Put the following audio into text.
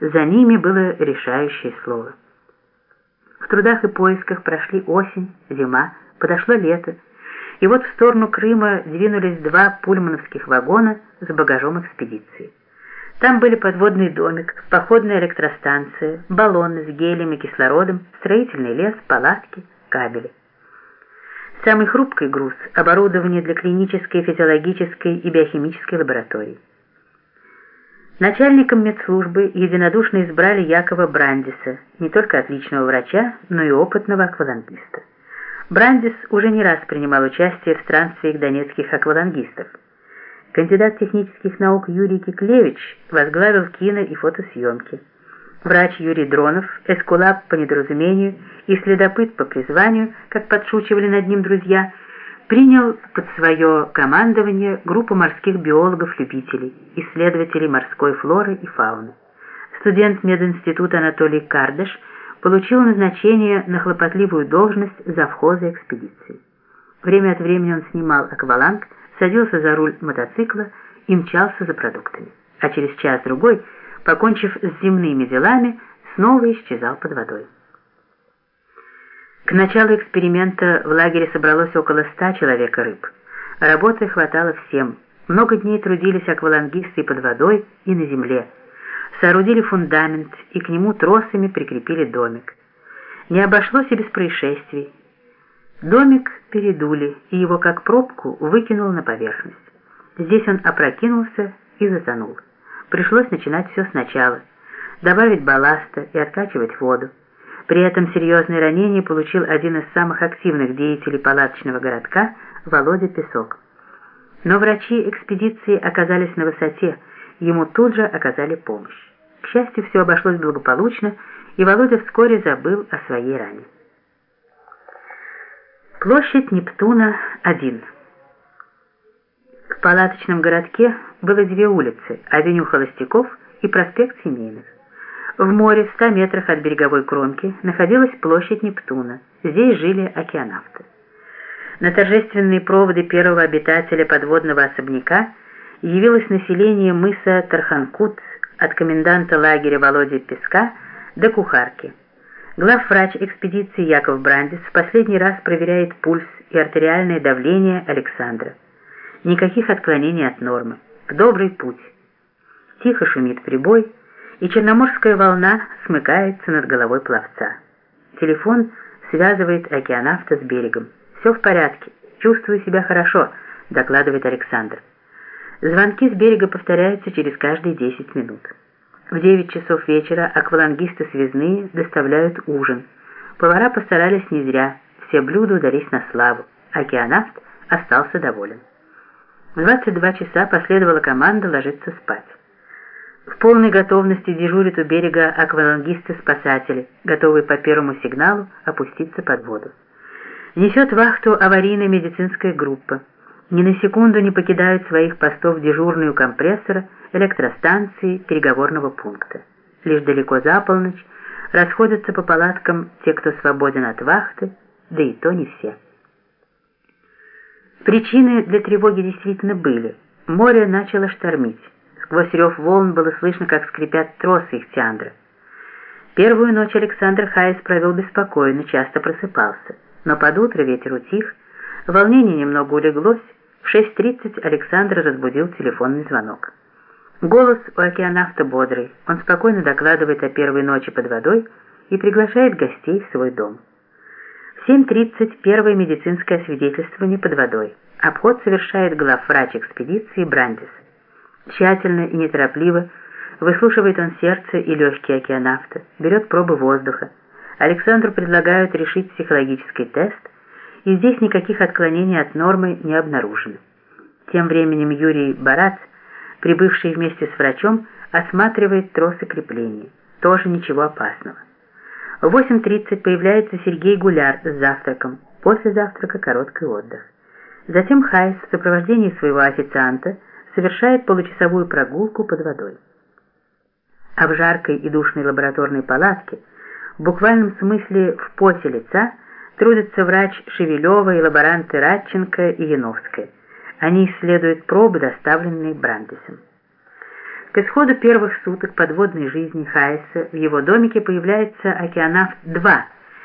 За ними было решающее слово. В трудах и поисках прошли осень, зима, подошло лето, и вот в сторону Крыма двинулись два пульмановских вагона с багажом экспедиции. Там были подводный домик, походная электростанция, баллоны с гелием и кислородом, строительный лес, палатки, кабели. Самый хрупкий груз – оборудование для клинической, физиологической и биохимической лабораторий. Начальником медслужбы единодушно избрали Якова Брандиса, не только отличного врача, но и опытного аквалангиста. Брандис уже не раз принимал участие в странствиях донецких аквалангистов. Кандидат технических наук Юрий Киклевич возглавил кино и фотосъемки. Врач Юрий Дронов, эскулап по недоразумению и следопыт по призванию, как подшучивали над ним друзья – принял под свое командование группу морских биологов-любителей, исследователей морской флоры и фауны. Студент мединститута Анатолий Кардыш получил назначение на хлопотливую должность завхоза экспедиции. Время от времени он снимал акваланг, садился за руль мотоцикла и мчался за продуктами. А через час-другой, покончив с земными делами, снова исчезал под водой. К началу эксперимента в лагере собралось около ста человек рыб. Работы хватало всем. Много дней трудились аквалангисты и под водой, и на земле. Соорудили фундамент и к нему тросами прикрепили домик. Не обошлось и без происшествий. Домик передули, и его как пробку выкинул на поверхность. Здесь он опрокинулся и затонул. Пришлось начинать все сначала, добавить балласта и откачивать воду. При этом серьезные ранения получил один из самых активных деятелей палаточного городка Володя Песок. Но врачи экспедиции оказались на высоте, ему тут же оказали помощь. К счастью, все обошлось благополучно, и Володя вскоре забыл о своей ране. Площадь Нептуна 1. В палаточном городке было две улицы – авеню Холостяков и проспект Семейных. В море в 100 метрах от береговой кромки находилась площадь Нептуна. Здесь жили океанавты. На торжественные проводы первого обитателя подводного особняка явилось население мыса Тарханкут от коменданта лагеря Володи Песка до кухарки. Главврач экспедиции Яков Брандис в последний раз проверяет пульс и артериальное давление Александра. Никаких отклонений от нормы. В добрый путь. Тихо шумит прибой, и черноморская волна смыкается над головой пловца. Телефон связывает океанавта с берегом. «Все в порядке, чувствую себя хорошо», — докладывает Александр. Звонки с берега повторяются через каждые 10 минут. В 9 часов вечера аквалангисты связные доставляют ужин. Повара постарались не зря, все блюда удались на славу. Океанавт остался доволен. В 22 часа последовала команда ложиться спать. В полной готовности дежурят у берега аквалангисты-спасатели, готовые по первому сигналу опуститься под воду. Несет вахту аварийная медицинская группа. Ни на секунду не покидают своих постов дежурные у компрессора, электростанции, переговорного пункта. Лишь далеко за полночь расходятся по палаткам те, кто свободен от вахты, да и то не все. Причины для тревоги действительно были. Море начало штормить. Сквозь рев волн было слышно, как скрипят тросы их тиандра. Первую ночь Александр Хайес провел беспокойно, часто просыпался. Но под утро ветер утих, волнение немного улеглось. В 6.30 Александр разбудил телефонный звонок. Голос у океанавта бодрый. Он спокойно докладывает о первой ночи под водой и приглашает гостей в свой дом. В 7.30 первое медицинское свидетельствование под водой. Обход совершает главврач экспедиции Брандис. Тщательно и неторопливо выслушивает он сердце и легкие океанавта, берет пробы воздуха. Александру предлагают решить психологический тест, и здесь никаких отклонений от нормы не обнаружено. Тем временем Юрий Барац, прибывший вместе с врачом, осматривает тросы крепления. Тоже ничего опасного. В 8.30 появляется Сергей Гуляр с завтраком. После завтрака короткий отдых. Затем Хайс в сопровождении своего официанта совершает получасовую прогулку под водой. А в жаркой и душной лабораторной палатке, в буквальном смысле в поте лица, трудятся врач Шевелева и лаборанты Радченко и Яновская. Они исследуют пробы, доставленные Брандесом. К исходу первых суток подводной жизни Хайса в его домике появляется океанавт-2